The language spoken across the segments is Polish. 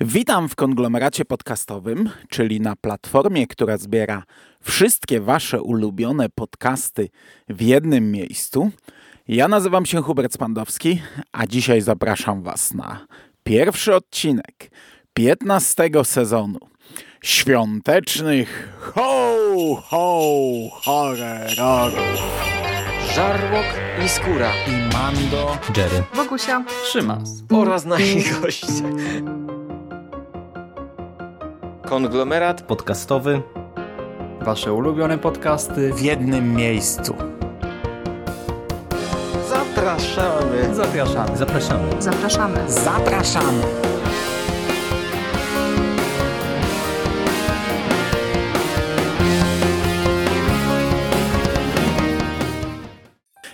Witam w konglomeracie podcastowym, czyli na platformie, która zbiera wszystkie Wasze ulubione podcasty w jednym miejscu. Ja nazywam się Hubert Spandowski, a dzisiaj zapraszam Was na pierwszy odcinek 15 sezonu świątecznych ho, ho, horrorów. Żarłok i Skóra i Mando, Jerry, Wokusia, Szymas oraz nasi goście. Konglomerat podcastowy. Wasze ulubione podcasty w jednym miejscu. Zapraszamy. Zapraszamy. Zapraszamy. zapraszamy. Zapraszamy.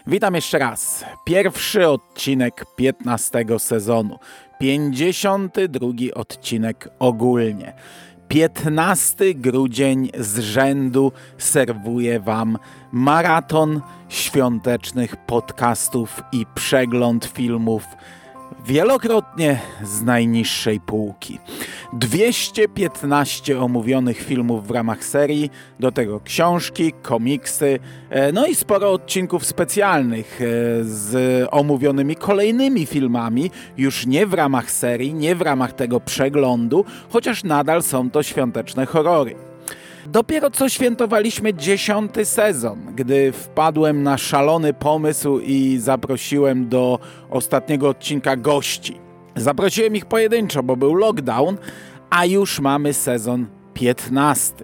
Witam jeszcze raz. Pierwszy odcinek 15 sezonu. 52 odcinek ogólnie. 15 grudzień z rzędu serwuję Wam maraton świątecznych podcastów i przegląd filmów wielokrotnie z najniższej półki. 215 omówionych filmów w ramach serii, do tego książki, komiksy, e, no i sporo odcinków specjalnych e, z omówionymi kolejnymi filmami, już nie w ramach serii, nie w ramach tego przeglądu, chociaż nadal są to świąteczne horrory. Dopiero co świętowaliśmy dziesiąty sezon, gdy wpadłem na szalony pomysł i zaprosiłem do ostatniego odcinka gości. Zaprosiłem ich pojedynczo, bo był lockdown, a już mamy sezon 15.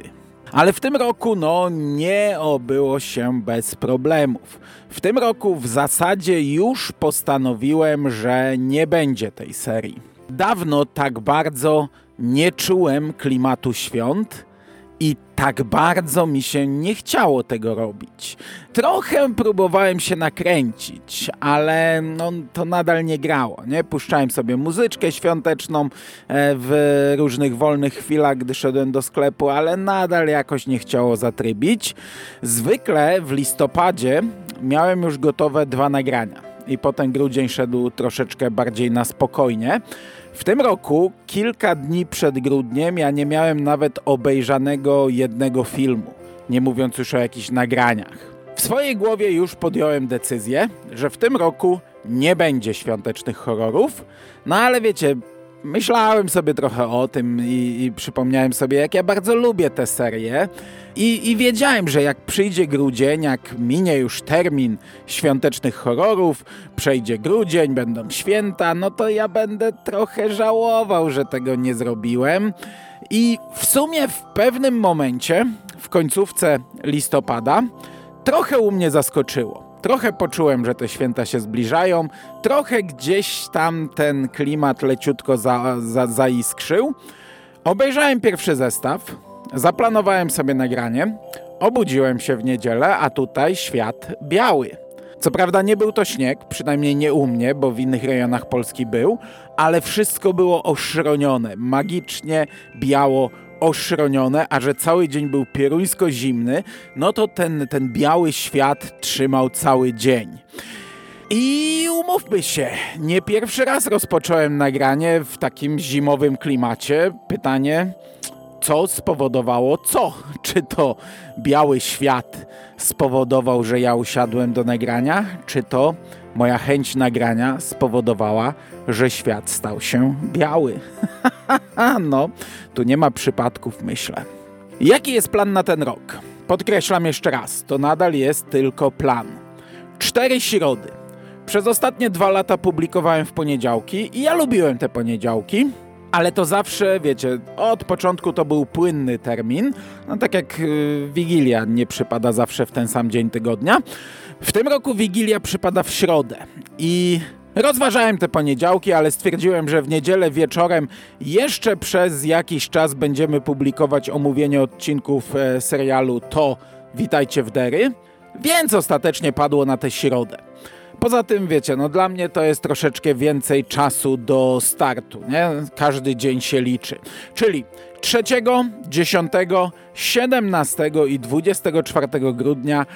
Ale w tym roku no nie obyło się bez problemów. W tym roku w zasadzie już postanowiłem, że nie będzie tej serii. Dawno tak bardzo nie czułem klimatu świąt i tak bardzo mi się nie chciało tego robić. Trochę próbowałem się nakręcić, ale no, to nadal nie grało. Nie? Puszczałem sobie muzyczkę świąteczną e, w różnych wolnych chwilach, gdy szedłem do sklepu, ale nadal jakoś nie chciało zatrybić. Zwykle w listopadzie miałem już gotowe dwa nagrania i potem grudzień szedł troszeczkę bardziej na spokojnie. W tym roku, kilka dni przed grudniem, ja nie miałem nawet obejrzanego jednego filmu, nie mówiąc już o jakichś nagraniach. W swojej głowie już podjąłem decyzję, że w tym roku nie będzie świątecznych horrorów, no ale wiecie, myślałem sobie trochę o tym i, i, przypomniałem sobie, jak ja bardzo lubię tę serię. I, I, wiedziałem, że jak przyjdzie grudzień, jak minie już termin świątecznych horrorów, przejdzie grudzień, będą święta, no to ja będę trochę żałował, że tego nie zrobiłem. I w sumie w pewnym momencie, w końcówce listopada, trochę u mnie zaskoczyło. Trochę poczułem, że te święta się zbliżają, trochę gdzieś tam ten klimat leciutko za, za, zaiskrzył. Obejrzałem pierwszy zestaw, zaplanowałem sobie nagranie, obudziłem się w niedzielę, a tutaj świat biały. Co prawda nie był to śnieg, przynajmniej nie u mnie, bo w innych rejonach Polski był, ale wszystko było oszronione, magicznie biało oszronione, a że cały dzień był pieruńsko zimny, no to ten, ten biały świat trzymał cały dzień. I umówmy się, nie pierwszy raz rozpocząłem nagranie w takim zimowym klimacie. Pytanie, co spowodowało co? Czy to biały świat spowodował, że ja usiadłem do nagrania, czy to moja chęć nagrania spowodowała, że świat stał się biały? no, tu nie ma przypadków, myślę. Jaki jest plan na ten rok? Podkreślam jeszcze raz, to nadal jest tylko plan. Cztery środy. Przez ostatnie dwa lata publikowałem w poniedziałki i ja lubiłem te poniedziałki, ale to zawsze, wiecie, od początku to był płynny termin, no tak jak yy, Wigilia nie przypada zawsze w ten sam dzień tygodnia. W tym roku Wigilia przypada w środę i Rozważałem te poniedziałki, ale stwierdziłem, że w niedzielę wieczorem jeszcze przez jakiś czas będziemy publikować omówienie odcinków e, serialu To Witajcie w Dery, więc ostatecznie padło na tę środę. Poza tym, wiecie, no dla mnie to jest troszeczkę więcej czasu do startu, nie? Każdy dzień się liczy. Czyli 3, 10, 17 i 24 grudnia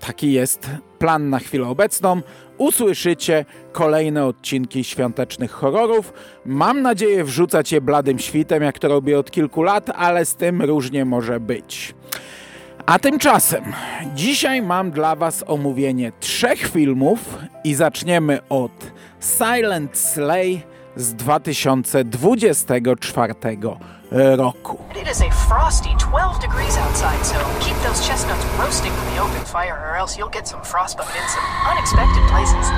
taki jest plan na chwilę obecną, usłyszycie kolejne odcinki świątecznych horrorów. Mam nadzieję wrzucać je bladym świtem, jak to robię od kilku lat, ale z tym różnie może być. A tymczasem dzisiaj mam dla Was omówienie trzech filmów i zaczniemy od Silent Slay z 2024 roku. It is a frosty 12 degrees outside, so keep those chestnuts roasting from the open fire, or else you'll get some frostbite in some unexpected places.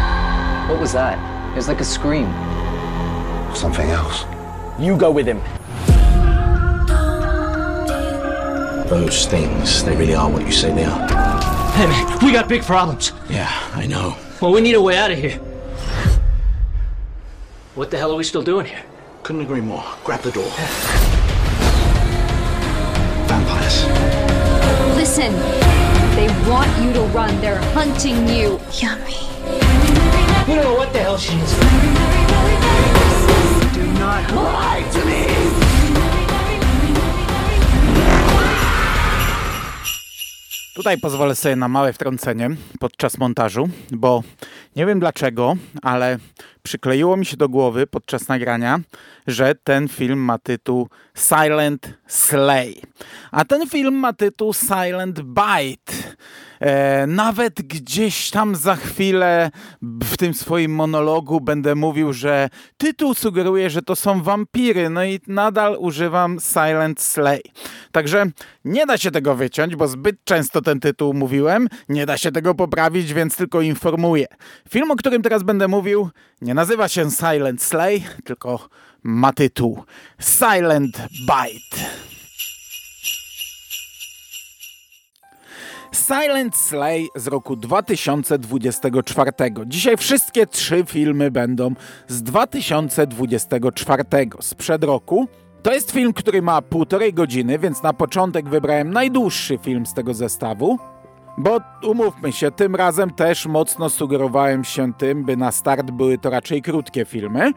What was that? It was like a scream. Something else. You go with him. Those things, they really are what you say they are. Hey man, we got big problems. Yeah, I know. Well, we need a way out of here. What the hell are we still doing here? Couldn't agree more. Grab the door. Vampires. Listen, they want you to run. They're hunting you. Yummy. You don't know what the hell she is. Tutaj pozwolę sobie na małe wtrącenie podczas montażu, bo nie wiem dlaczego, ale przykleiło mi się do głowy podczas nagrania, że ten film ma tytuł Silent Slay. A ten film ma tytuł Silent Bite. E, nawet gdzieś tam za chwilę w tym swoim monologu będę mówił, że tytuł sugeruje, że to są wampiry, no i nadal używam Silent Slay. Także nie da się tego wyciąć, bo zbyt często ten tytuł mówiłem, nie da się tego poprawić, więc tylko informuję. Film, o którym teraz będę mówił, nie nazywa się Silent Slay, tylko ma tytuł Silent Bite. Silent Slay z roku 2024. Dzisiaj wszystkie trzy filmy będą z 2024, sprzed roku. To jest film, który ma półtorej godziny, więc na początek wybrałem najdłuższy film z tego zestawu. Bo umówmy się, tym razem też mocno sugerowałem się tym, by na start były to raczej krótkie filmy.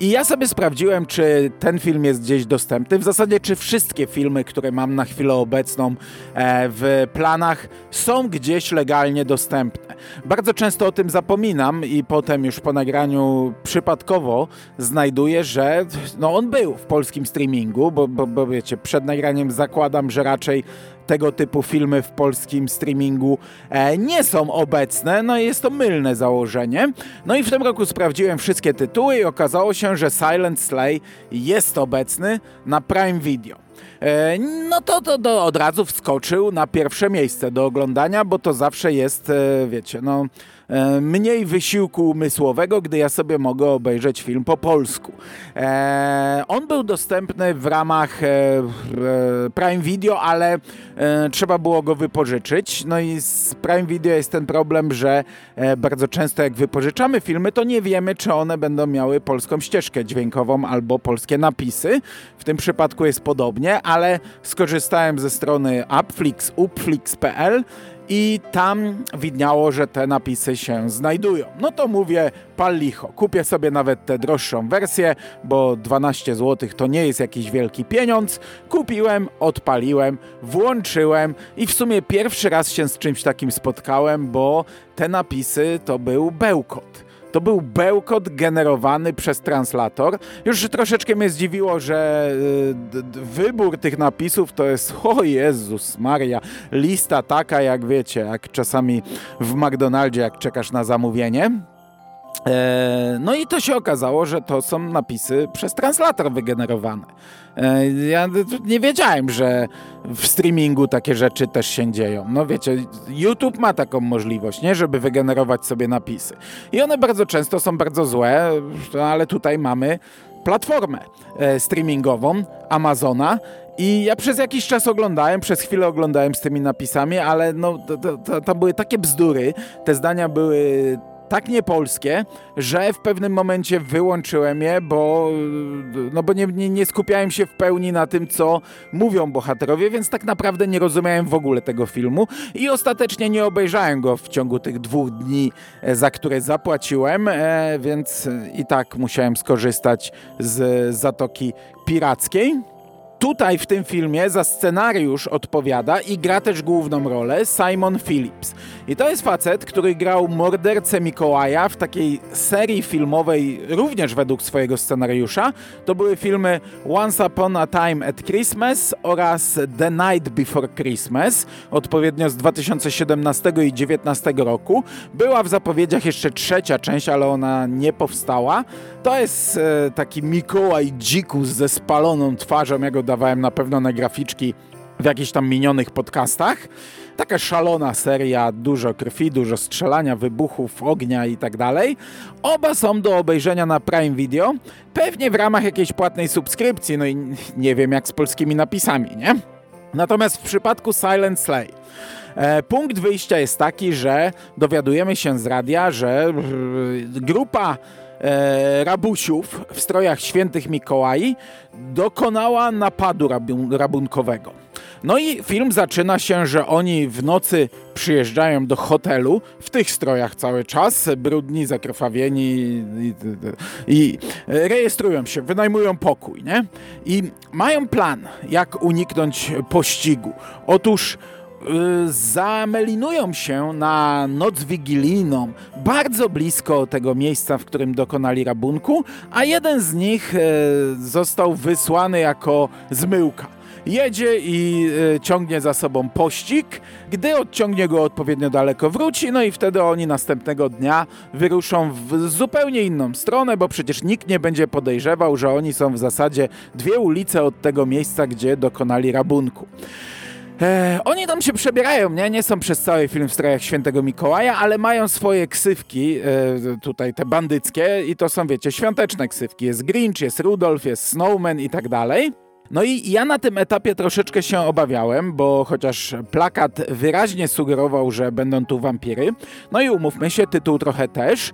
I ja sobie sprawdziłem, czy ten film jest gdzieś dostępny. W zasadzie, czy wszystkie filmy, które mam na chwilę obecną e, w planach, są gdzieś legalnie dostępne. Bardzo często o tym zapominam i potem już po nagraniu przypadkowo znajduję, że no on był w polskim streamingu, bo, bo, bo wiecie, przed nagraniem zakładam, że raczej tego typu filmy w polskim streamingu e, nie są obecne, no jest to mylne założenie. No i w tym roku sprawdziłem wszystkie tytuły i okazało się, że Silent Slay jest obecny na Prime Video. E, no to, to, to od razu wskoczył na pierwsze miejsce do oglądania, bo to zawsze jest, e, wiecie, no mniej wysiłku umysłowego, gdy ja sobie mogę obejrzeć film po polsku. E, on był dostępny w ramach e, e, Prime Video, ale trzeba było go wypożyczyć. No i z Prime Video jest ten problem, że bardzo często jak wypożyczamy filmy, to nie wiemy, czy one będą miały polską ścieżkę dźwiękową albo polskie napisy. W tym przypadku jest podobnie, ale skorzystałem ze strony upflix, upflix.pl i tam widniało, że te napisy się znajdują. No to mówię, pal licho, kupię sobie nawet tę droższą wersję, bo 12 zł to nie jest jakiś wielki pieniądz. Kupiłem, odpaliłem, włączyłem i w sumie pierwszy raz się z czymś takim spotkałem, bo te napisy to był bełkot. To był bełkot generowany przez translator. Już troszeczkę mnie zdziwiło, że y, wybór tych napisów to jest, o Jezus Maria, lista taka jak wiecie, jak czasami w McDonaldzie, jak czekasz na zamówienie. E, no i to się okazało, że to są napisy przez translator wygenerowane. E, ja nie wiedziałem, że w streamingu takie rzeczy też się dzieją. No wiecie, YouTube ma taką możliwość, nie, żeby wygenerować sobie napisy. I one bardzo często są bardzo złe, ale tutaj mamy platformę e, streamingową Amazona i ja przez jakiś czas oglądałem, przez chwilę oglądałem z tymi napisami, ale no, to, to, to były takie bzdury, te zdania były tak niepolskie, że w pewnym momencie wyłączyłem je, bo, no bo nie, nie, nie, skupiałem się w pełni na tym, co mówią bohaterowie, więc tak naprawdę nie rozumiałem w ogóle tego filmu i ostatecznie nie obejrzałem go w ciągu tych dwóch dni, e, za które zapłaciłem, e, więc i tak musiałem skorzystać z Zatoki Pirackiej. Tutaj w tym filmie za scenariusz odpowiada i gra też główną rolę Simon Phillips. I to jest facet, który grał mordercę Mikołaja w takiej serii filmowej, również według swojego scenariusza. To były filmy Once Upon a Time at Christmas oraz The Night Before Christmas, odpowiednio z 2017 i 2019 roku. Była w zapowiedziach jeszcze trzecia część, ale ona nie powstała. To jest e, taki Mikołaj dzikus ze spaloną twarzą, ja go dawałem na pewno na graficzki w jakichś tam minionych podcastach. Taka szalona seria, dużo krwi, dużo strzelania, wybuchów, ognia i tak dalej. Oba są do obejrzenia na Prime Video, pewnie w ramach jakiejś płatnej subskrypcji, no i nie wiem jak z polskimi napisami, nie? Natomiast w przypadku Silent Slay e, punkt wyjścia jest taki, że dowiadujemy się z radia, że e, grupa e, rabusiów w strojach świętych Mikołai dokonała napadu rabun rabunkowego. No i film zaczyna się, że oni w nocy przyjeżdżają do hotelu w tych strojach cały czas, brudni, zakrwawieni i, i, rejestrują się, wynajmują pokój, nie? I mają plan, jak uniknąć pościgu. Otóż zamelinują się na noc wigilijną bardzo blisko tego miejsca, w którym dokonali rabunku, a jeden z nich y, został wysłany jako zmyłka jedzie i y, ciągnie za sobą pościg. Gdy odciągnie go odpowiednio daleko, wróci, no i wtedy oni następnego dnia wyruszą w zupełnie inną stronę, bo przecież nikt nie będzie podejrzewał, że oni są w zasadzie dwie ulice od tego miejsca, gdzie dokonali rabunku. E, oni tam się przebierają, nie? Nie są przez cały film w strojach świętego Mikołaja, ale mają swoje ksywki, e, tutaj te bandyckie i to są, wiecie, świąteczne ksywki. Jest Grinch, jest Rudolf, jest Snowman i tak dalej. No i ja na tym etapie troszeczkę się obawiałem, bo chociaż plakat wyraźnie sugerował, że będą tu wampiry, no i umówmy się, tytuł trochę też,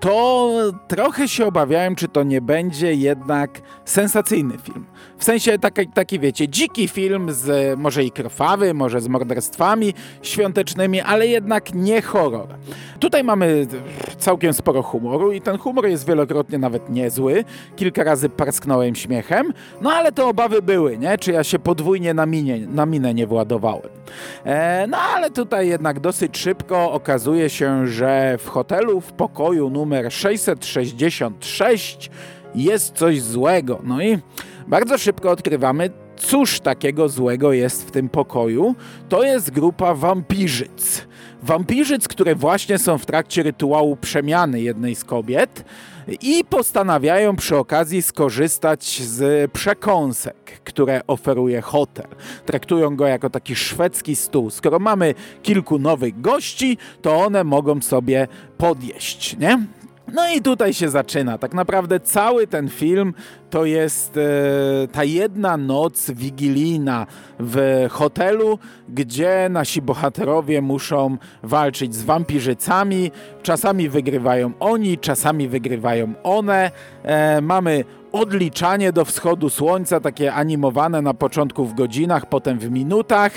to trochę się obawiałem, czy to nie będzie jednak sensacyjny film. W sensie taki, taki wiecie, dziki film z może i krwawy, może z morderstwami świątecznymi, ale jednak nie horror. Tutaj mamy całkiem sporo humoru i ten humor jest wielokrotnie nawet niezły. Kilka razy parsknąłem śmiechem, no ale te obawy były, nie? Czy ja się podwójnie na, minie, na minę nie władowałem. E, no ale tutaj jednak dosyć szybko okazuje się, że w hotelu w pokoju numer 666 jest coś złego. No i bardzo szybko odkrywamy, cóż takiego złego jest w tym pokoju. To jest grupa wampirzyc. Wampirzyc, które właśnie są w trakcie rytuału przemiany jednej z kobiet i postanawiają przy okazji skorzystać z przekąsek, które oferuje hotel. Traktują go jako taki szwedzki stół. Skoro mamy kilku nowych gości, to one mogą sobie podjeść, nie? No i tutaj się zaczyna. Tak naprawdę cały ten film to jest e, ta jedna noc wigilijna w hotelu, gdzie nasi bohaterowie muszą walczyć z wampirzycami. Czasami wygrywają oni, czasami wygrywają one. E, mamy odliczanie do wschodu słońca, takie animowane na początku w godzinach, potem w minutach.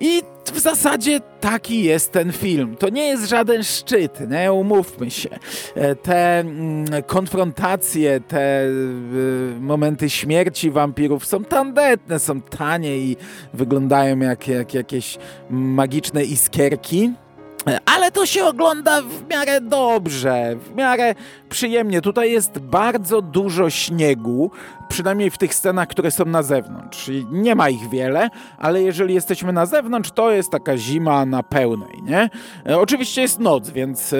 I w zasadzie taki jest ten film. To nie jest żaden szczyt, nie? Umówmy się. E, te mm, konfrontacje, te y, momenty śmierci wampirów są tandetne, są tanie i wyglądają jak, jak jakieś magiczne iskierki. Ale to się ogląda w miarę dobrze, w miarę przyjemnie. Tutaj jest bardzo dużo śniegu, przynajmniej w tych scenach, które są na zewnątrz. Nie ma ich wiele, ale jeżeli jesteśmy na zewnątrz, to jest taka zima na pełnej, nie? E, oczywiście jest noc, więc e,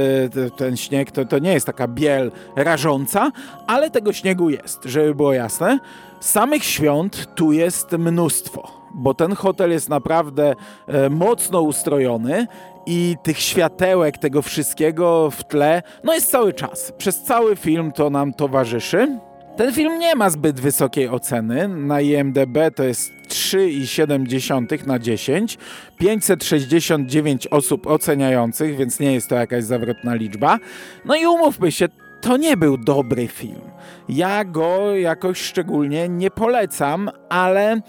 ten śnieg to, to nie jest taka biel rażąca, ale tego śniegu jest, żeby było jasne. Samych świąt tu jest mnóstwo bo ten hotel jest naprawdę e, mocno ustrojony i tych światełek, tego wszystkiego w tle, no jest cały czas. Przez cały film to nam towarzyszy. Ten film nie ma zbyt wysokiej oceny. Na IMDb to jest 3,7 na 10. 569 osób oceniających, więc nie jest to jakaś zawrotna liczba. No i umówmy się, to nie był dobry film. Ja go jakoś szczególnie nie polecam, ale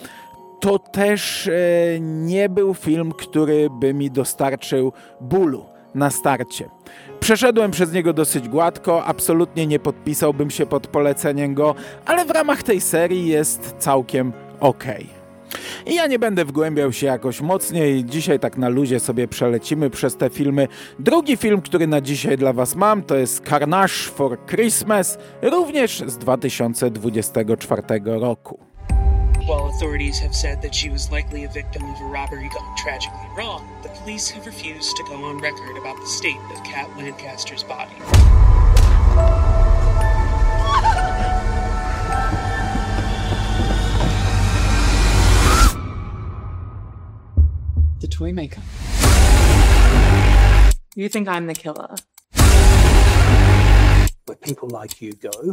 to też e, nie był film, który by mi dostarczył bólu na starcie. Przeszedłem przez niego dosyć gładko, absolutnie nie podpisałbym się pod poleceniem go, ale w ramach tej serii jest całkiem okej. I ja nie będę wgłębiał się jakoś mocniej. Dzisiaj tak na luzie sobie przelecimy przez te filmy. Drugi film, który na dzisiaj dla Was mam, to jest Carnage for Christmas, również z 2024 roku. While authorities have said that she was likely a victim of a robbery gone tragically wrong, the police have refused to go on record about the state of Kat Lancaster's body. The toy maker. You think I'm the killer? Where people like you go,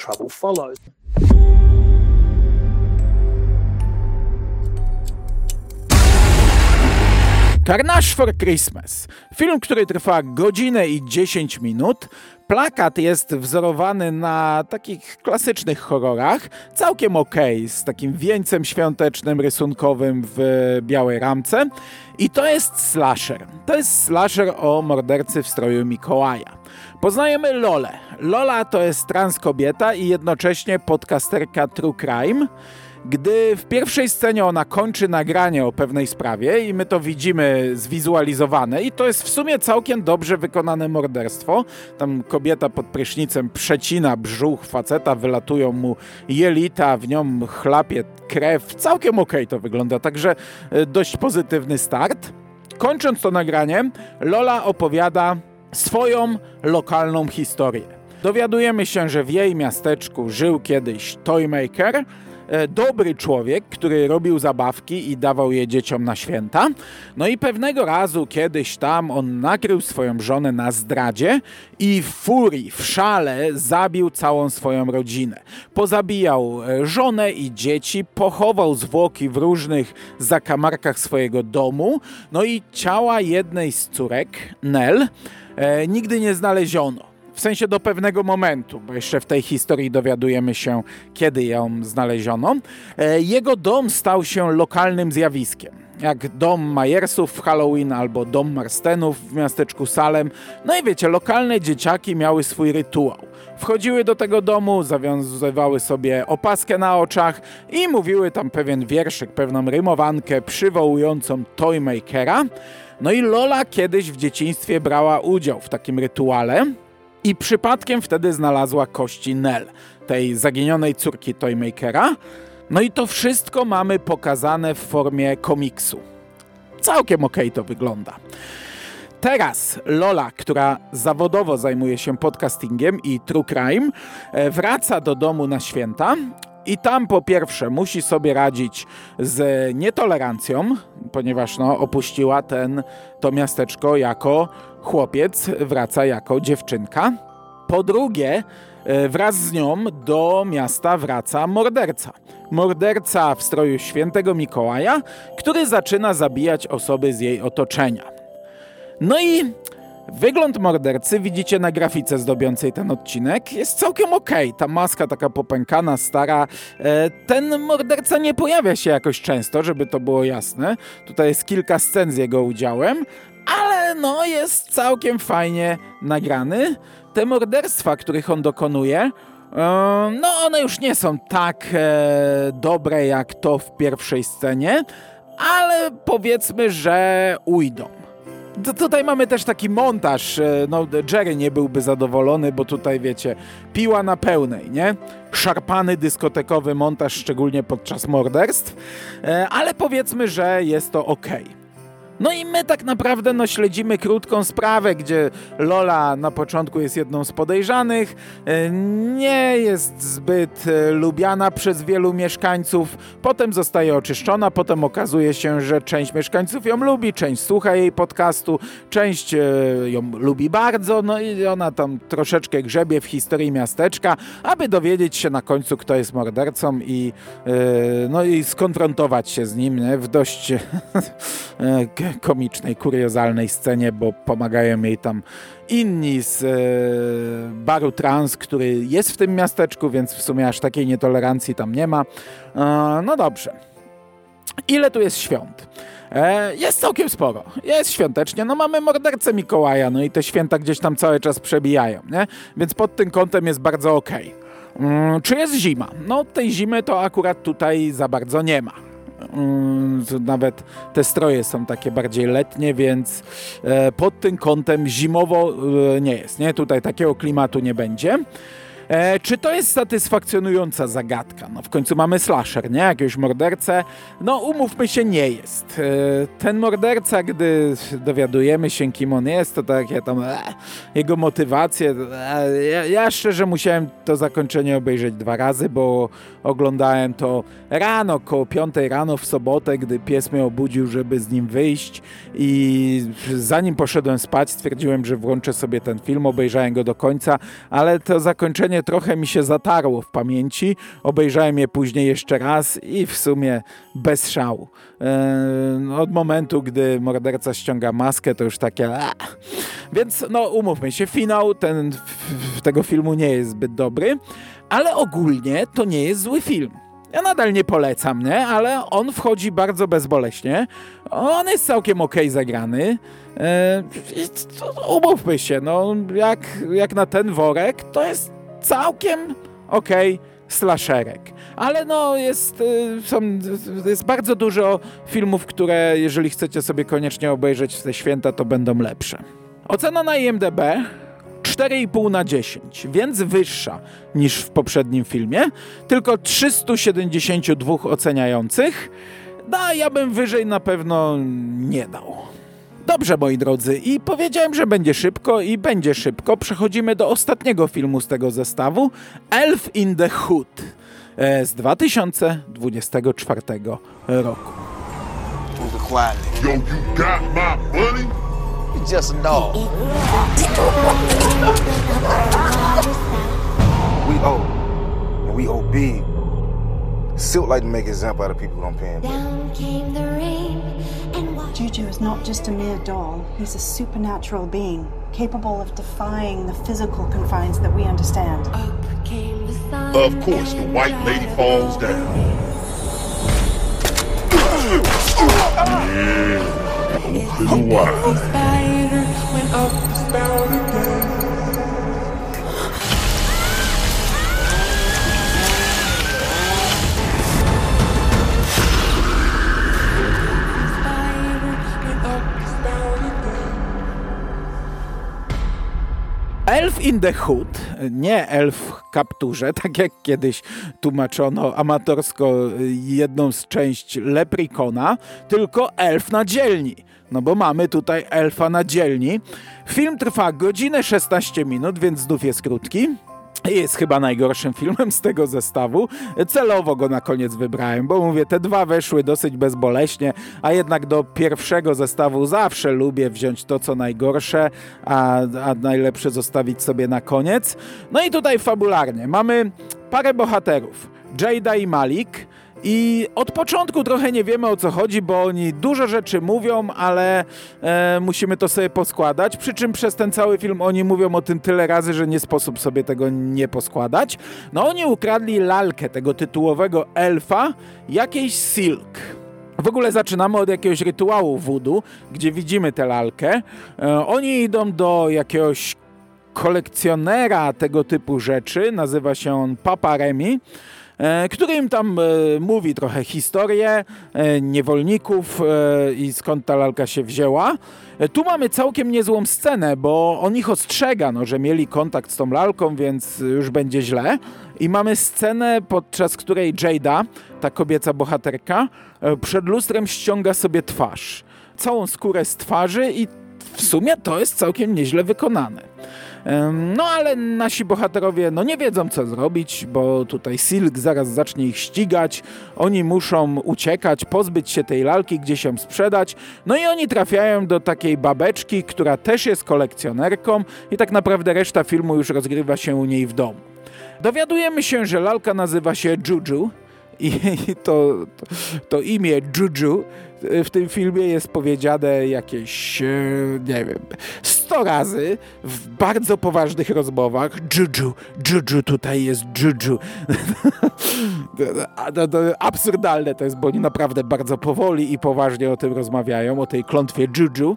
trouble follows. Carnage for Christmas. Film, który trwa godzinę i 10 minut. Plakat jest wzorowany na takich klasycznych horrorach, całkiem ok, z takim wieńcem świątecznym, rysunkowym w białej ramce. I to jest slasher. To jest slasher o mordercy w stroju Mikołaja. Poznajemy Lolę. Lola to jest trans kobieta i jednocześnie podcasterka True Crime gdy w pierwszej scenie ona kończy nagranie o pewnej sprawie i my to widzimy zwizualizowane i to jest w sumie całkiem dobrze wykonane morderstwo. Tam kobieta pod prysznicem przecina brzuch faceta, wylatują mu jelita, w nią chlapie krew. Całkiem okej okay to wygląda, także e, dość pozytywny start. Kończąc to nagranie, Lola opowiada swoją lokalną historię. Dowiadujemy się, że w jej miasteczku żył kiedyś Toymaker, E, dobry człowiek, który robił zabawki i dawał je dzieciom na święta. No i pewnego razu kiedyś tam on nakrył swoją żonę na zdradzie i w furii, w szale zabił całą swoją rodzinę. Pozabijał e, żonę i dzieci, pochował zwłoki w różnych zakamarkach swojego domu, no i ciała jednej z córek, Nel, e, nigdy nie znaleziono. W sensie do pewnego momentu, bo jeszcze w tej historii dowiadujemy się, kiedy ją znaleziono. E, jego dom stał się lokalnym zjawiskiem jak dom Majersów w Halloween albo dom Marstenów w miasteczku Salem. No i wiecie, lokalne dzieciaki miały swój rytuał. Wchodziły do tego domu, zawiązywały sobie opaskę na oczach i mówiły tam pewien wierszyk, pewną rymowankę przywołującą Toymakera. No i Lola kiedyś w dzieciństwie brała udział w takim rytuale. I przypadkiem wtedy znalazła kości Nell, tej zaginionej córki Toymakera. No i to wszystko mamy pokazane w formie komiksu. Całkiem okej okay to wygląda. Teraz Lola, która zawodowo zajmuje się podcastingiem i true crime, e, wraca do domu na święta i tam po pierwsze musi sobie radzić z nietolerancją, ponieważ no, opuściła ten, to miasteczko jako chłopiec, wraca jako dziewczynka. Po drugie, e, wraz z nią do miasta wraca morderca. Morderca w stroju świętego Mikołaja, który zaczyna zabijać osoby z jej otoczenia. No i Wygląd mordercy widzicie na grafice zdobiącej ten odcinek. Jest całkiem okej. Okay. Ta maska taka popękana, stara. E, ten morderca nie pojawia się jakoś często, żeby to było jasne. Tutaj jest kilka scen z jego udziałem, ale no jest całkiem fajnie nagrany. Te morderstwa, których on dokonuje, e, no one już nie są tak e, dobre jak to w pierwszej scenie, ale powiedzmy, że ujdą. Tutaj mamy też taki montaż. E, no, Jerry nie byłby zadowolony, bo tutaj wiecie, piła na pełnej, nie? Szarpany dyskotekowy montaż, szczególnie podczas morderstw, e, ale powiedzmy, że jest to ok. No i my tak naprawdę no, śledzimy krótką sprawę, gdzie Lola na początku jest jedną z podejrzanych, e, nie jest zbyt e, lubiana przez wielu mieszkańców, potem zostaje oczyszczona, potem okazuje się, że część mieszkańców ją lubi, część słucha jej podcastu, część e, ją lubi bardzo, no i ona tam troszeczkę grzebie w historii miasteczka, aby dowiedzieć się na końcu, kto jest mordercą i, no, i skonfrontować się z nim nie? w dość komicznej, kuriozalnej scenie, bo pomagają jej tam inni z e, baru trans, który jest w tym miasteczku, więc w sumie aż takiej nietolerancji tam nie ma. E, no dobrze. Ile tu jest świąt? E, jest całkiem sporo. Jest świątecznie. No mamy mordercę Mikołaja, no i te święta gdzieś tam cały czas przebijają, nie? Więc pod tym kątem jest bardzo okej. Okay. Mm, czy jest zima? No tej zimy to akurat tutaj za bardzo nie ma. Mm, nawet te stroje są takie bardziej letnie, więc e, pod tym kątem zimowo e, nie jest. Nie? Tutaj takiego klimatu nie będzie. E, czy to jest satysfakcjonująca zagadka? No w końcu mamy slasher, nie? Jakiegoś mordercę. No umówmy się, nie jest. E, ten morderca, gdy dowiadujemy się, kim on jest, to takie tam e, jego motywacje. E, ja, ja szczerze musiałem to zakończenie obejrzeć dwa razy, bo oglądałem to rano, koło piątej rano w sobotę, gdy pies mnie obudził, żeby z nim wyjść i zanim poszedłem spać, stwierdziłem, że włączę sobie ten film, obejrzałem go do końca, ale to zakończenie trochę mi się zatarło w pamięci. Obejrzałem je później jeszcze raz i w sumie bez szału. Eee, od momentu, gdy morderca ściąga maskę, to już takie... Więc no umówmy się, finał ten, tego filmu nie jest zbyt dobry, ale ogólnie to nie jest zły film. Ja nadal nie polecam, nie? ale on wchodzi bardzo bezboleśnie. On jest całkiem okej okay zagrany. Eee, umówmy się, no, jak, jak na ten worek, to jest całkiem okej okay slasherek. Ale no jest, y, są, jest bardzo dużo filmów, które jeżeli chcecie sobie koniecznie obejrzeć w te święta, to będą lepsze. Ocena na IMDb 4,5 na 10, więc wyższa niż w poprzednim filmie. Tylko 372 oceniających. No, ja bym wyżej na pewno nie dał. Dobrze, moi drodzy, i powiedziałem, że będzie szybko i będzie szybko. Przechodzimy do ostatniego filmu z tego zestawu, Elf in the Hood e, z 2024 roku. Yo, you got my money? You just a dog. we owe, and we owe big. Silk like to make example out of people who don't pay him. Down came the rain. Juju is not just a mere doll. He's a supernatural being, capable of defying the physical confines that we understand. Of course, the white lady falls down. yeah. Open Elf in the Hood, nie elf w kapturze, tak jak kiedyś tłumaczono amatorsko jedną z części Leprikona, tylko elf na dzielni. No bo mamy tutaj elfa na dzielni. Film trwa godzinę 16 minut, więc znów jest krótki. Jest chyba najgorszym filmem z tego zestawu. Celowo go na koniec wybrałem, bo mówię, te dwa weszły dosyć bezboleśnie, a jednak do pierwszego zestawu zawsze lubię wziąć to, co najgorsze, a, a najlepsze zostawić sobie na koniec. No i tutaj fabularnie mamy parę bohaterów. Jada i Malik, i od początku trochę nie wiemy o co chodzi, bo oni dużo rzeczy mówią, ale e, musimy to sobie poskładać. Przy czym przez ten cały film oni mówią o tym tyle razy, że nie sposób sobie tego nie poskładać. No oni ukradli lalkę tego tytułowego elfa, jakiejś Silk. W ogóle zaczynamy od jakiegoś rytuału voodoo, gdzie widzimy tę lalkę. E, oni idą do jakiegoś kolekcjonera tego typu rzeczy, nazywa się on Papa Remy. E, który im tam e, mówi trochę historię e, niewolników i skąd ta lalka się wzięła. Tu mamy całkiem niezłą scenę, bo on ich ostrzega, no, że mieli kontakt z tą lalką, więc już będzie źle. I mamy scenę, podczas której Jada, ta kobieca bohaterka, przed lustrem ściąga sobie twarz. Całą skórę z twarzy i w sumie to jest całkiem nieźle wykonane. No ale nasi bohaterowie no nie wiedzą co zrobić, bo tutaj Silk zaraz zacznie ich ścigać, oni muszą uciekać, pozbyć się tej lalki, gdzieś ją sprzedać, no i oni trafiają do takiej babeczki, która też jest kolekcjonerką i tak naprawdę reszta filmu już rozgrywa się u niej w domu. Dowiadujemy się, że lalka nazywa się Juju, i to, to, to, imię Juju w tym filmie jest powiedziane jakieś, e, nie wiem, 100 razy w bardzo poważnych rozmowach. Juju, Juju, tutaj jest Juju. absurdalne to jest, bo oni naprawdę bardzo powoli i poważnie o tym rozmawiają, o tej klątwie Juju.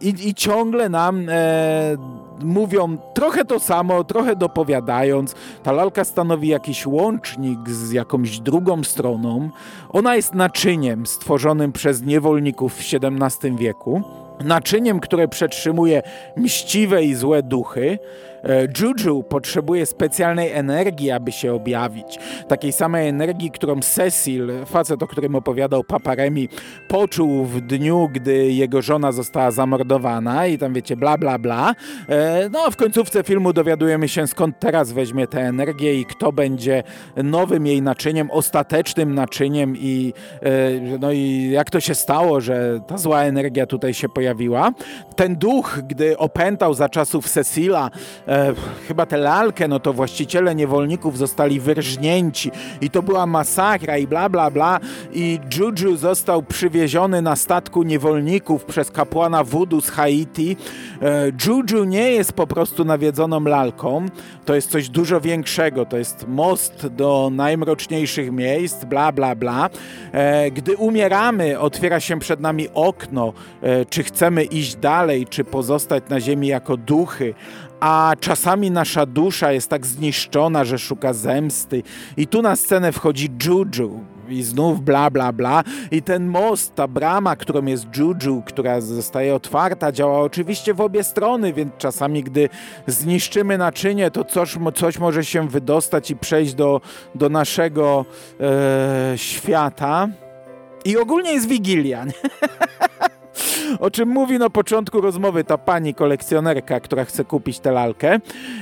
I, i ciągle nam e, mówią trochę to samo, trochę dopowiadając. Ta lalka stanowi jakiś łącznik z jakąś drugą stroną. Ona jest naczyniem stworzonym przez niewolników w XVII wieku. Naczyniem, które przetrzymuje mściwe i złe duchy. E, Juju potrzebuje specjalnej energii, aby się objawić. Takiej samej energii, którą Cecil, facet, o którym opowiadał Paparemi, poczuł w dniu, gdy jego żona została zamordowana i tam wiecie, bla, bla, bla. E, no a w końcówce filmu dowiadujemy się, skąd teraz weźmie tę energię i kto będzie nowym jej naczyniem, ostatecznym naczyniem i, e, no i jak to się stało, że ta zła energia tutaj się pojawiła. Ten duch, gdy opętał za czasów Cecila e, chyba tę lalkę, no to właściciele niewolników zostali wyrżnięci. I to była masakra i bla bla bla. I Juju został przywieziony na statku niewolników przez kapłana voodoo z Haiti. E, Juju nie jest po prostu nawiedzoną lalką, to jest coś dużo większego, to jest most do najmroczniejszych miejsc, bla bla bla. E, gdy umieramy, otwiera się przed nami okno, e, czy chcemy iść dalej, czy pozostać na ziemi jako duchy, a czasami nasza dusza jest tak zniszczona, że szuka zemsty. I tu na scenę wchodzi Juju i znów bla bla bla. I ten most, ta brama, którą jest Juju, która zostaje otwarta, działa oczywiście w obie strony, więc czasami, gdy zniszczymy naczynie, to coś, coś może się wydostać i przejść do, do naszego e, świata. I ogólnie jest Wigilia. O czym mówi na początku rozmowy ta pani kolekcjonerka, która chce kupić tę lalkę.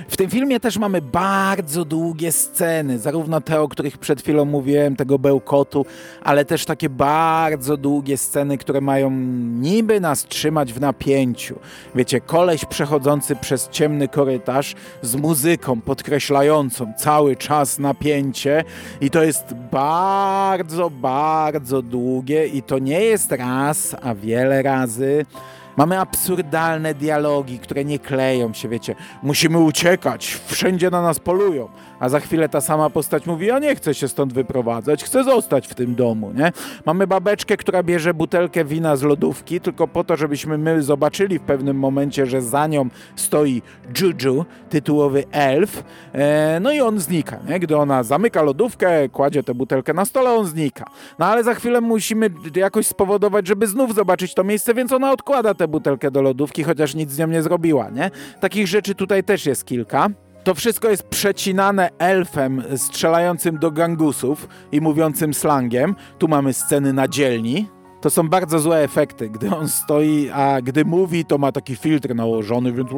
W tym filmie też mamy bardzo długie sceny, zarówno te, o których przed chwilą mówiłem, tego bełkotu, ale też takie bardzo długie sceny, które mają niby nas trzymać w napięciu. Wiecie, koleś przechodzący przez ciemny korytarz z muzyką podkreślającą cały czas napięcie i to jest bardzo, bardzo długie i to nie jest raz, a wiele razy. Mamy absurdalne dialogi, które nie kleją się, wiecie. Musimy uciekać, wszędzie na nas polują. A za chwilę ta sama postać mówi, ja nie chcę się stąd wyprowadzać, chcę zostać w tym domu, nie? Mamy babeczkę, która bierze butelkę wina z lodówki, tylko po to, żebyśmy my zobaczyli w pewnym momencie, że za nią stoi Juju, tytułowy elf, e, no i on znika, nie? Gdy ona zamyka lodówkę, kładzie tę butelkę na stole, on znika. No ale za chwilę musimy jakoś spowodować, żeby znów zobaczyć to miejsce, więc ona odkłada tę butelkę do lodówki, chociaż nic z nią nie zrobiła, nie? Takich rzeczy tutaj też jest kilka. To wszystko jest przecinane elfem strzelającym do gangusów i mówiącym slangiem. Tu mamy sceny na dzielni. To są bardzo złe efekty, gdy on stoi, a gdy mówi, to ma taki filtr nałożony, więc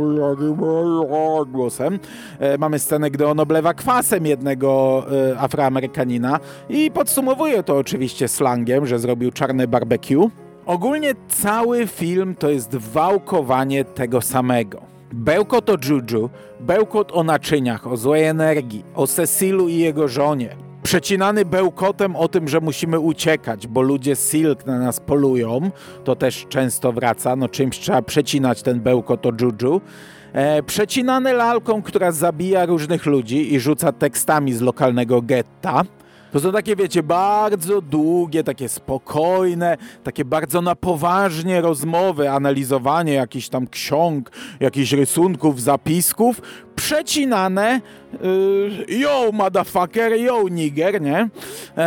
głosem. E, mamy scenę, gdy on oblewa kwasem jednego e, Afroamerykanina i podsumowuje to oczywiście slangiem, że zrobił czarne barbecue. Ogólnie cały film to jest wałkowanie tego samego. Bełkot o Juju, bełkot o naczyniach, o złej energii, o Cecilu i jego żonie. Przecinany bełkotem o tym, że musimy uciekać, bo ludzie Silk na nas polują. To też często wraca, no czymś trzeba przecinać ten bełkot o Juju. E, przecinany lalką, która zabija różnych ludzi i rzuca tekstami z lokalnego getta. To są takie, wiecie, bardzo długie, takie spokojne, takie bardzo na poważnie rozmowy, analizowanie jakichś tam ksiąg, jakichś rysunków, zapisków, przecinane yy, yo, motherfucker, yo, nigger, nie? Yy,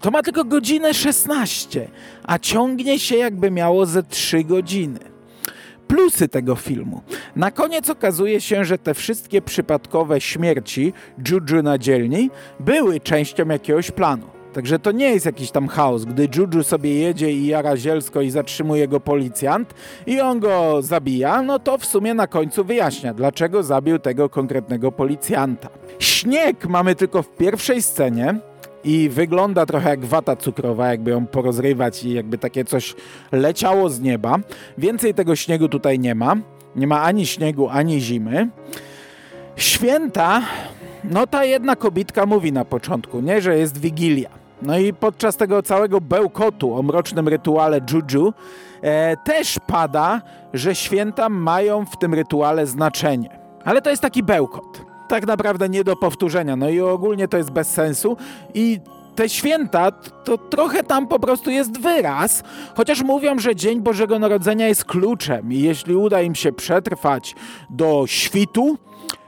to ma tylko godzinę 16, a ciągnie się jakby miało ze 3 godziny plusy tego filmu. Na koniec okazuje się, że te wszystkie przypadkowe śmierci Juju na dzielni były częścią jakiegoś planu. Także to nie jest jakiś tam chaos, gdy Juju sobie jedzie i jara zielsko i zatrzymuje go policjant i on go zabija, no to w sumie na końcu wyjaśnia, dlaczego zabił tego konkretnego policjanta. Śnieg mamy tylko w pierwszej scenie, i wygląda trochę jak wata cukrowa, jakby ją porozrywać i jakby takie coś leciało z nieba. Więcej tego śniegu tutaj nie ma. Nie ma ani śniegu, ani zimy. Święta, no ta jedna kobitka mówi na początku, nie, że jest Wigilia. No i podczas tego całego bełkotu o mrocznym rytuale Juju e, też pada, że święta mają w tym rytuale znaczenie. Ale to jest taki bełkot tak naprawdę nie do powtórzenia. No i ogólnie to jest bez sensu i te święta to trochę tam po prostu jest wyraz, chociaż mówią, że Dzień Bożego Narodzenia jest kluczem i jeśli uda im się przetrwać do świtu,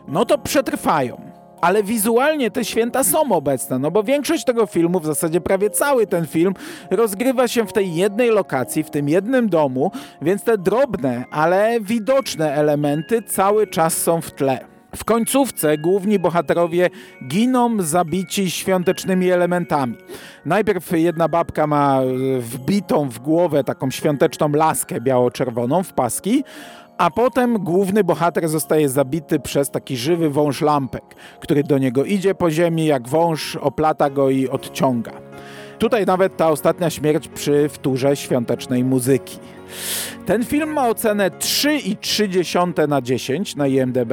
no to przetrwają ale wizualnie te święta są obecne, no bo większość tego filmu, w zasadzie prawie cały ten film, rozgrywa się w tej jednej lokacji, w tym jednym domu, więc te drobne, ale widoczne elementy cały czas są w tle. W końcówce główni bohaterowie giną zabici świątecznymi elementami. Najpierw jedna babka ma wbitą w głowę taką świąteczną laskę biało-czerwoną w paski, a potem główny bohater zostaje zabity przez taki żywy wąż lampek, który do niego idzie po ziemi, jak wąż oplata go i odciąga. Tutaj nawet ta ostatnia śmierć przy wtórze świątecznej muzyki. Ten film ma ocenę 3,3 na 10 na IMDb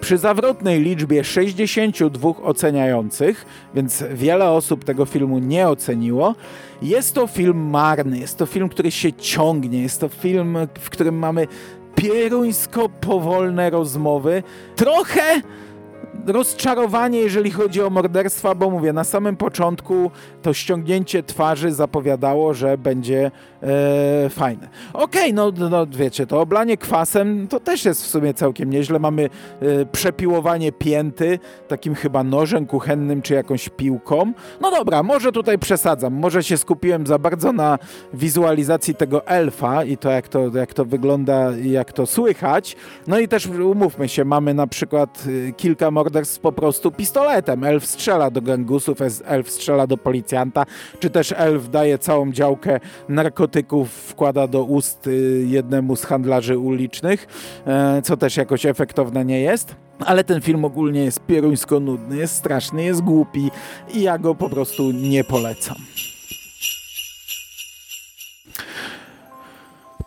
przy zawrotnej liczbie 62 oceniających, więc wiele osób tego filmu nie oceniło. Jest to film marny, jest to film, który się ciągnie, jest to film, w którym mamy pieruńsko powolne rozmowy. Trochę rozczarowanie, jeżeli chodzi o morderstwa, bo mówię, na samym początku to ściągnięcie twarzy zapowiadało, że będzie e, fajne. Okej, okay, no, no wiecie, to oblanie kwasem to też jest w sumie całkiem nieźle. Mamy e, przepiłowanie pięty takim chyba nożem kuchennym czy jakąś piłką. No dobra, może tutaj przesadzam, może się skupiłem za bardzo na wizualizacji tego elfa i to jak to, jak to wygląda i jak to słychać. No i też umówmy się, mamy na przykład e, kilka morderstw po prostu pistoletem. Elf strzela do gangusów, elf strzela do policjanta, czy też elf daje całą działkę narkotyków, wkłada do ust y, jednemu z handlarzy ulicznych, e, co też jakoś efektowne nie jest. Ale ten film ogólnie jest pieruńsko nudny, jest straszny, jest głupi i ja go po prostu nie polecam.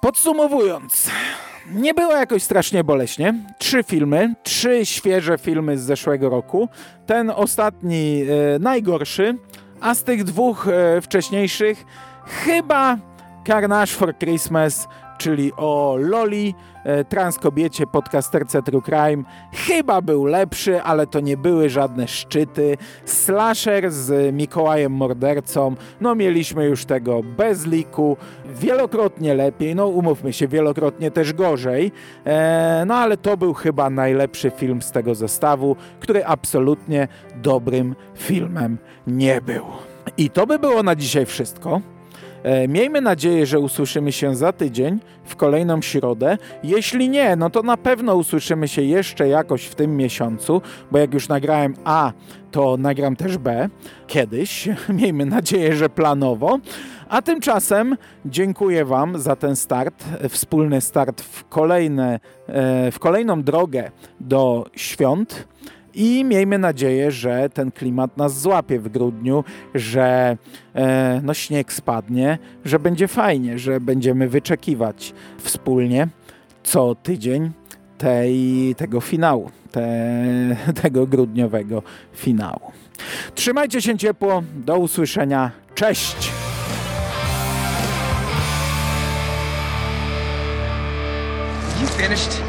Podsumowując, nie było jakoś strasznie boleśnie. Trzy filmy, trzy świeże filmy z zeszłego roku. Ten ostatni e, najgorszy, a z tych dwóch e, wcześniejszych chyba Carnage for Christmas czyli o Loli, e, transkobiecie podcasterce True Crime. Chyba był lepszy, ale to nie były żadne szczyty. Slasher z Mikołajem Mordercą, no mieliśmy już tego bez liku, wielokrotnie lepiej, no umówmy się, wielokrotnie też gorzej, e, no ale to był chyba najlepszy film z tego zestawu, który absolutnie dobrym filmem nie był. I to by było na dzisiaj wszystko. E, miejmy nadzieję, że usłyszymy się za tydzień, w kolejną środę. Jeśli nie, no to na pewno usłyszymy się jeszcze jakoś w tym miesiącu, bo jak już nagrałem A, to nagram też B kiedyś. Miejmy nadzieję, że planowo. A tymczasem dziękuję Wam za ten start, wspólny start w, kolejne, e, w kolejną drogę do świąt. I miejmy nadzieję, że ten klimat nas złapie w grudniu, że e, no, śnieg spadnie, że będzie fajnie, że będziemy wyczekiwać wspólnie co tydzień tej, tego finału, te, tego grudniowego finału. Trzymajcie się ciepło, do usłyszenia, cześć! You finished?